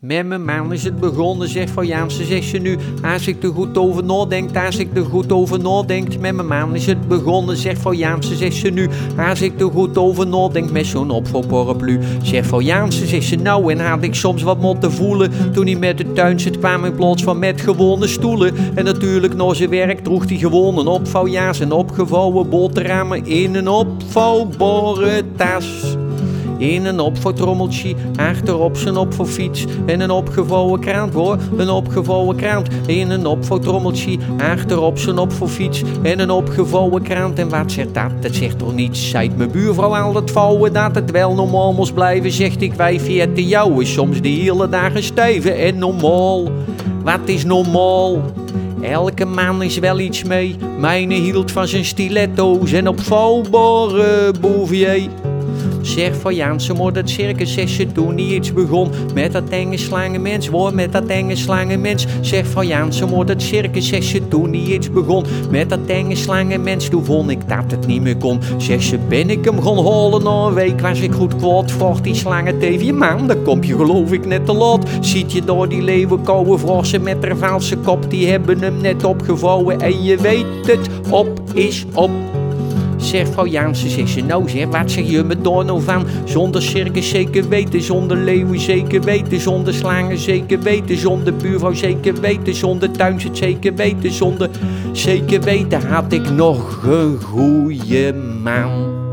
Met mijn man is het begonnen, zegt van Jaanse, zegt ze nu. Als ik er goed over nadenk, als ik er goed over nadenk. Met mijn man is het begonnen, zegt van Jaanse, zegt ze nu. Als ik er goed over nadenk, met zo'n opvalparaplu. Zegt van Jaanse, zegt ze nou. En had ik soms wat moeten voelen. Toen hij met de tuin zit, kwam in plaats van met gewone stoelen. En natuurlijk na zijn werk droeg hij gewoon een opvouwjaas. En opgevouwen boterhammen in een opvouwbare tas. In een achterop zijn opvouwfiets en een opgevouwen krant hoor, een opgevouwen krant. In een achterop zijn opvouwfiets en een opgevouwen krant. En wat zegt dat? Dat zegt toch niets? Zijt mijn buurvrouw al het vouwen dat het wel normaal moest blijven, zegt ik wijfje het de jou is soms de hele dagen stijven en normaal. Wat is normaal? Elke man is wel iets mee. Mijne hield van zijn stiletto's en opvouwbare bouvier. Zeg van Jansen, maar dat circus zes ze toen niet iets begon. Met dat enge slangenmens, hoor, met dat enge slangenmens. Zeg van Jansen, maar dat circus zes ze toen niet iets begon. Met dat enge slangenmens, toen vond ik dat het niet meer kon. Zeg ze, ben ik hem gaan halen na een week, was ik goed kwaad. Vroeg die slangen tegen je man, dan kom je geloof ik net te laat. Ziet je door die leeuwenkoude vrossen met haar valse kop, die hebben hem net opgevouwen. En je weet het, op is op. Zegt vrouw Jansen, zegt ze, nou zeg, wat zeg je me door nou van? Zonder circus zeker weten, zonder leeuwen zeker weten, zonder slangen zeker weten, zonder buurvrouw zeker weten, zonder tuinzit zeker weten, zonder zeker weten had ik nog een goeie man.